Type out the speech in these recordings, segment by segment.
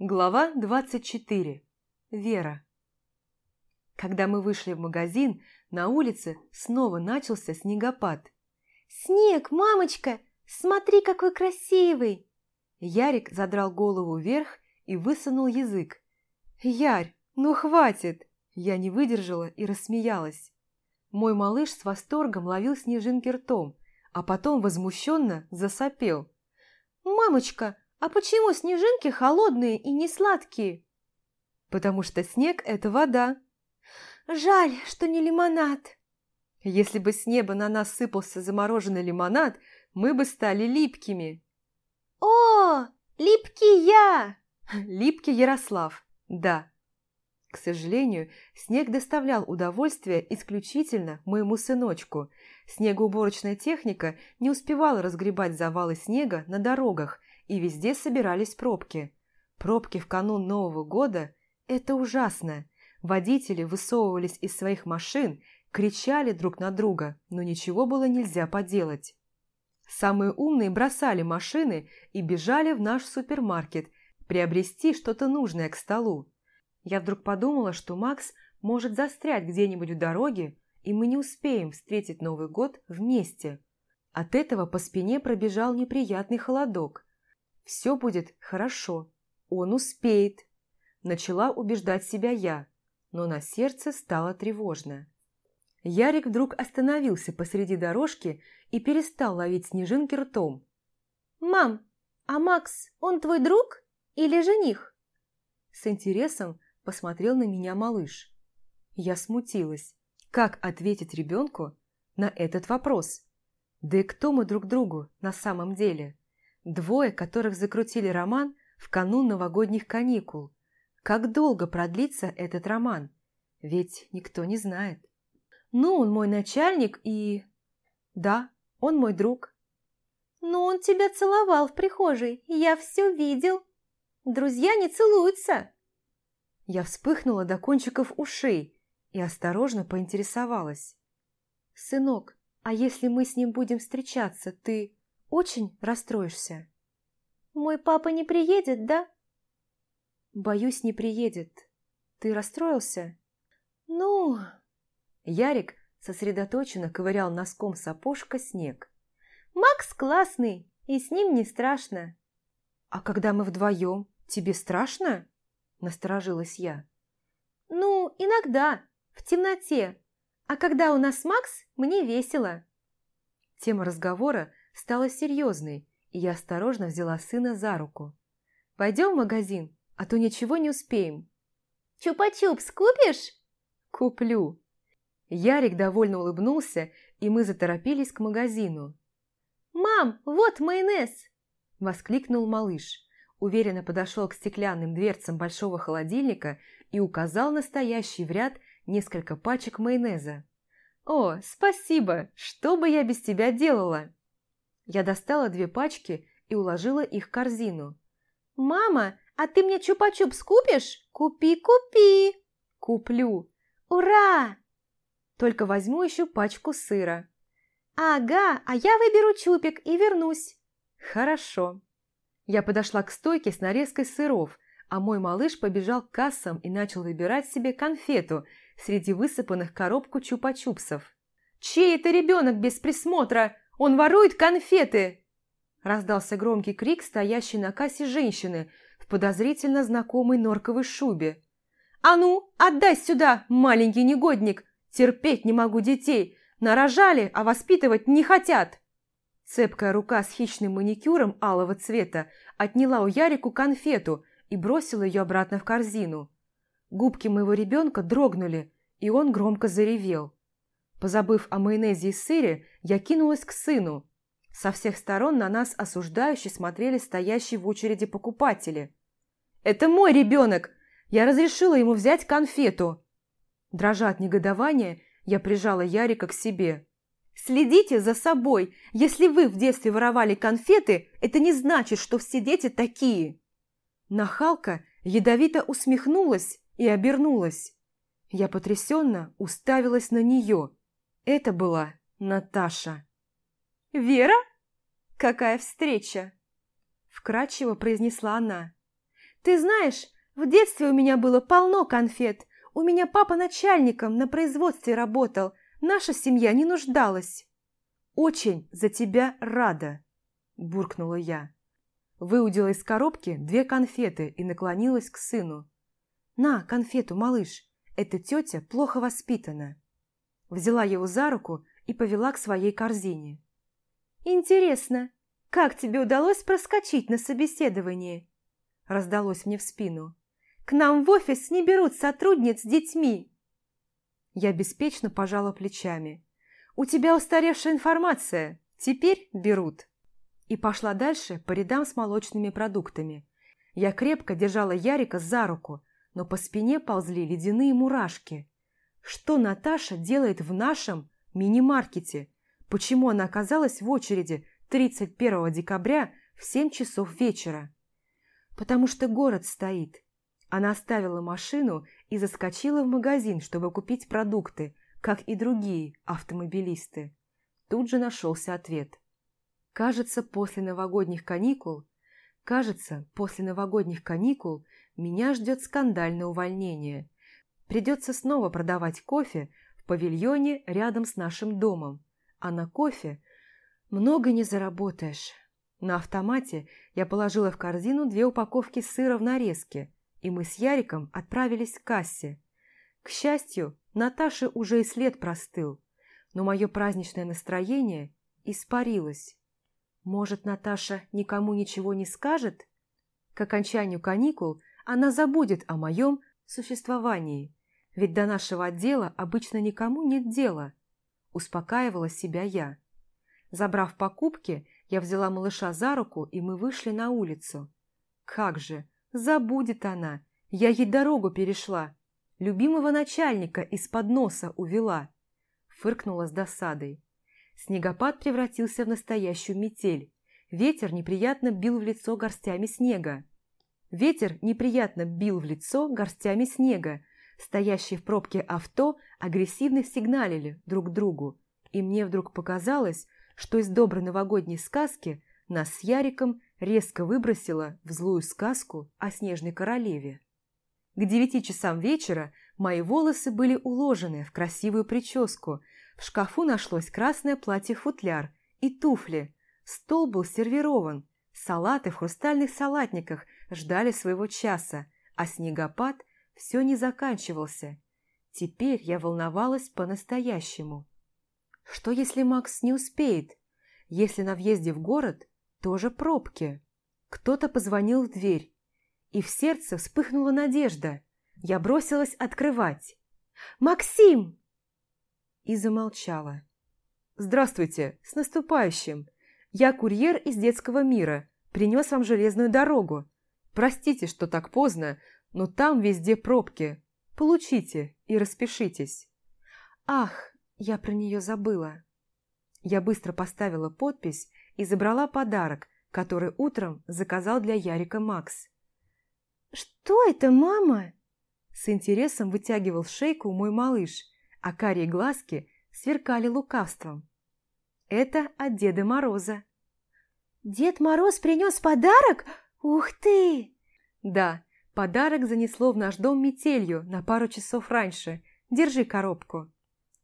Глава 24. Вера. Когда мы вышли в магазин, на улице снова начался снегопад. «Снег, мамочка! Смотри, какой красивый!» Ярик задрал голову вверх и высунул язык. «Ярь, ну хватит!» Я не выдержала и рассмеялась. Мой малыш с восторгом ловил снежинки ртом, а потом возмущенно засопел. «Мамочка, а почему снежинки холодные и не сладкие? Потому что снег – это вода. Жаль, что не лимонад. Если бы с неба на нас сыпался замороженный лимонад, мы бы стали липкими. О, липкий я! Липкий Ярослав, да. К сожалению, снег доставлял удовольствие исключительно моему сыночку. Снегоуборочная техника не успевала разгребать завалы снега на дорогах, и везде собирались пробки. Пробки в канун Нового года – это ужасно. Водители высовывались из своих машин, кричали друг на друга, но ничего было нельзя поделать. Самые умные бросали машины и бежали в наш супермаркет приобрести что-то нужное к столу. Я вдруг подумала, что Макс может застрять где-нибудь в дороге, и мы не успеем встретить Новый год вместе. От этого по спине пробежал неприятный холодок. Все будет хорошо. Он успеет. Начала убеждать себя я, но на сердце стало тревожно. Ярик вдруг остановился посреди дорожки и перестал ловить снежинки ртом. «Мам, а Макс, он твой друг или жених?» С интересом посмотрел на меня малыш. Я смутилась. Как ответить ребенку на этот вопрос? Да и кто мы друг другу на самом деле? Двое, которых закрутили роман в канун новогодних каникул. Как долго продлится этот роман? Ведь никто не знает. Ну, он мой начальник и... Да, он мой друг. Ну, он тебя целовал в прихожей, я все видел. Друзья не целуются. Я вспыхнула до кончиков ушей и осторожно поинтересовалась. «Сынок, а если мы с ним будем встречаться, ты очень расстроишься. Мой папа не приедет, да? Боюсь, не приедет. Ты расстроился? Ну... Ярик сосредоточенно ковырял носком сапожка снег. Макс классный, и с ним не страшно. А когда мы вдвоем, тебе страшно? Насторожилась я. Ну, иногда, в темноте. А когда у нас Макс, мне весело. Тема разговора стала серьезной, и я осторожно взяла сына за руку. «Пойдем в магазин, а то ничего не успеем». «Чупа-чупс купишь?» «Куплю». Ярик довольно улыбнулся, и мы заторопились к магазину. «Мам, вот майонез!» – воскликнул малыш. Уверенно подошел к стеклянным дверцам большого холодильника и указал настоящий в ряд несколько пачек майонеза. «О, спасибо! Что бы я без тебя делала?» Я достала две пачки и уложила их в корзину. «Мама, а ты мне чупа-чупс купишь? Купи, купи!» «Куплю!» «Ура!» «Только возьму еще пачку сыра». «Ага, а я выберу чупик и вернусь». «Хорошо». Я подошла к стойке с нарезкой сыров, а мой малыш побежал к кассам и начал выбирать себе конфету среди высыпанных коробку чупа-чупсов. «Чей это ребенок без присмотра? Он ворует конфеты!» Раздался громкий крик, стоящей на кассе женщины в подозрительно знакомой норковой шубе. «А ну, отдай сюда, маленький негодник! Терпеть не могу детей! Нарожали, а воспитывать не хотят!» Цепкая рука с хищным маникюром алого цвета отняла у Ярику конфету и бросила ее обратно в корзину. Губки моего ребенка дрогнули, и он громко заревел. Позабыв о майонезе и сыре, я кинулась к сыну. Со всех сторон на нас осуждающе смотрели стоящие в очереди покупатели. «Это мой ребенок! Я разрешила ему взять конфету!» Дрожа от негодования, я прижала Ярика к себе. «Следите за собой! Если вы в детстве воровали конфеты, это не значит, что все дети такие!» Нахалка ядовито усмехнулась и обернулась. Я потрясенно уставилась на нее. Это была Наташа. «Вера? Какая встреча!» Вкратчиво произнесла она. Ты знаешь, в детстве у меня было полно конфет. У меня папа начальником на производстве работал. Наша семья не нуждалась». «Очень за тебя рада», – буркнула я. Выудила из коробки две конфеты и наклонилась к сыну. «На, конфету, малыш, эта тетя плохо воспитана». Взяла его за руку и повела к своей корзине. «Интересно, как тебе удалось проскочить на собеседование?» Раздалось мне в спину. «К нам в офис не берут сотрудниц с детьми!» Я беспечно пожала плечами. «У тебя устаревшая информация, теперь берут!» И пошла дальше по рядам с молочными продуктами. Я крепко держала Ярика за руку, но по спине ползли ледяные мурашки. Что Наташа делает в нашем мини-маркете? Почему она оказалась в очереди 31 декабря в 7 часов вечера? Потому что город стоит. Она оставила машину и заскочила в магазин, чтобы купить продукты, как и другие автомобилисты. Тут же нашелся ответ. Кажется, после новогодних каникул, кажется, после новогодних каникул меня ждет скандальное увольнение. Придется снова продавать кофе в павильоне рядом с нашим домом. А на кофе много не заработаешь. На автомате я положила в корзину две упаковки сыра в нарезке, и мы с Яриком отправились к кассе. К счастью, Наташе уже и след простыл, но мое праздничное настроение испарилось. Может, Наташа никому ничего не скажет? К окончанию каникул она забудет о моем существовании, ведь до нашего отдела обычно никому нет дела, успокаивала себя я. Забрав покупки, я взяла малыша за руку, и мы вышли на улицу. Как же, забудет она, я ей дорогу перешла, любимого начальника из-под носа увела, фыркнула с досадой. Снегопад превратился в настоящую метель. Ветер неприятно бил в лицо горстями снега. Ветер неприятно бил в лицо горстями снега. Стоящие в пробке авто агрессивно сигналили друг другу. И мне вдруг показалось, что из доброй новогодней сказки нас с Яриком резко выбросило в злую сказку о снежной королеве. К девяти часам вечера мои волосы были уложены в красивую прическу – в шкафу нашлось красное платье-футляр и туфли. Стол был сервирован. Салаты в хрустальных салатниках ждали своего часа, а снегопад все не заканчивался. Теперь я волновалась по-настоящему. Что, если Макс не успеет? Если на въезде в город тоже пробки? Кто-то позвонил в дверь, и в сердце вспыхнула надежда. Я бросилась открывать. «Максим!» и замолчала. «Здравствуйте, с наступающим! Я курьер из детского мира, принес вам железную дорогу. Простите, что так поздно, но там везде пробки. Получите и распишитесь». «Ах, я про нее забыла». Я быстро поставила подпись и забрала подарок, который утром заказал для Ярика Макс. «Что это, мама?» С интересом вытягивал шейку мой малыш – а карие глазки сверкали лукавством. Это от Деда Мороза. «Дед Мороз принес подарок? Ух ты!» «Да, подарок занесло в наш дом метелью на пару часов раньше. Держи коробку».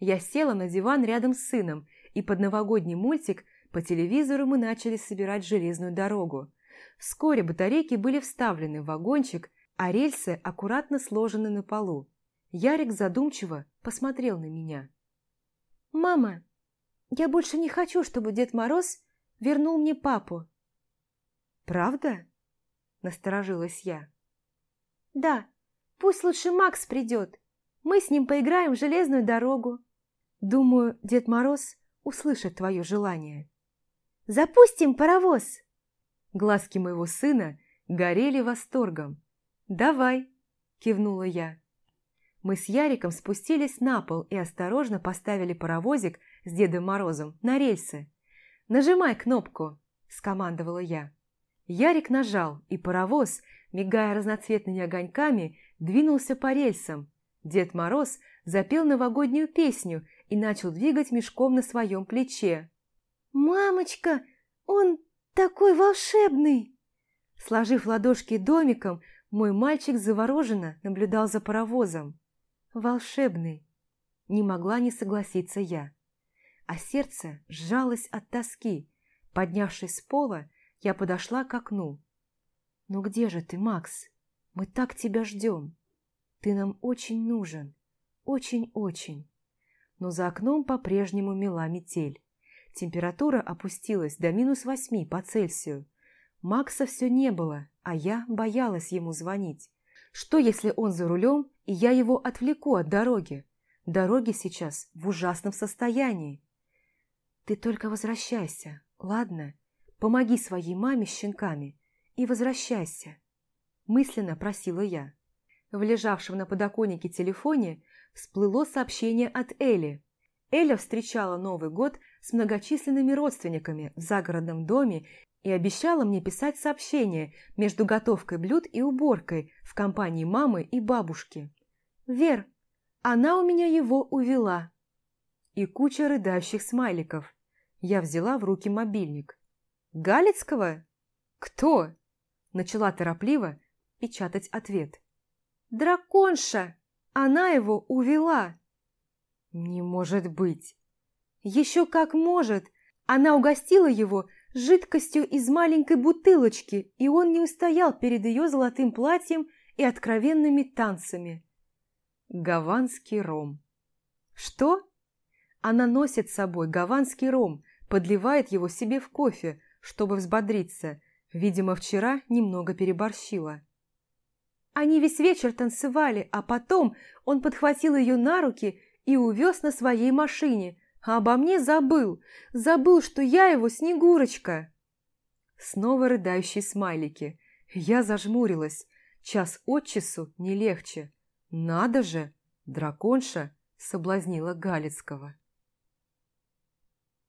Я села на диван рядом с сыном, и под новогодний мультик по телевизору мы начали собирать железную дорогу. Вскоре батарейки были вставлены в вагончик, а рельсы аккуратно сложены на полу. Ярик задумчиво посмотрел на меня. «Мама, я больше не хочу, чтобы Дед Мороз вернул мне папу». «Правда?» – насторожилась я. «Да, пусть лучше Макс придет. Мы с ним поиграем в железную дорогу». «Думаю, Дед Мороз услышит твое желание». «Запустим паровоз!» Глазки моего сына горели восторгом. «Давай!» – кивнула я. Мы с Яриком спустились на пол и осторожно поставили паровозик с Дедом Морозом на рельсы. «Нажимай кнопку!» – скомандовала я. Ярик нажал, и паровоз, мигая разноцветными огоньками, двинулся по рельсам. Дед Мороз запел новогоднюю песню и начал двигать мешком на своем плече. «Мамочка, он такой волшебный!» Сложив ладошки домиком, Мой мальчик завороженно наблюдал за паровозом. Волшебный. Не могла не согласиться я. А сердце сжалось от тоски. Поднявшись с пола, я подошла к окну. «Ну где же ты, Макс? Мы так тебя ждем. Ты нам очень нужен. Очень-очень». Но за окном по-прежнему мела метель. Температура опустилась до минус восьми по Цельсию. Макса все не было, а я боялась ему звонить. Что, если он за рулем, и я его отвлеку от дороги? Дороги сейчас в ужасном состоянии. Ты только возвращайся, ладно? Помоги своей маме с щенками и возвращайся. Мысленно просила я. В лежавшем на подоконнике телефоне всплыло сообщение от Эли. Эля встречала Новый год с многочисленными родственниками в загородном доме и обещала мне писать сообщения между готовкой блюд и уборкой в компании мамы и бабушки. «Вер, она у меня его увела!» И куча рыдающих смайликов. Я взяла в руки мобильник. «Галицкого? Кто?» Начала торопливо печатать ответ. «Драконша! Она его увела!» «Не может быть!» «Еще как может! Она угостила его жидкостью из маленькой бутылочки, и он не устоял перед ее золотым платьем и откровенными танцами. Гаванский ром. Что? Она носит с собой гаванский ром, подливает его себе в кофе, чтобы взбодриться. Видимо, вчера немного переборщила. Они весь вечер танцевали, а потом он подхватил ее на руки и увез на своей машине, а обо мне забыл, забыл, что я его Снегурочка. Снова рыдающие смайлики. Я зажмурилась. Час от часу не легче. Надо же, драконша соблазнила Галицкого.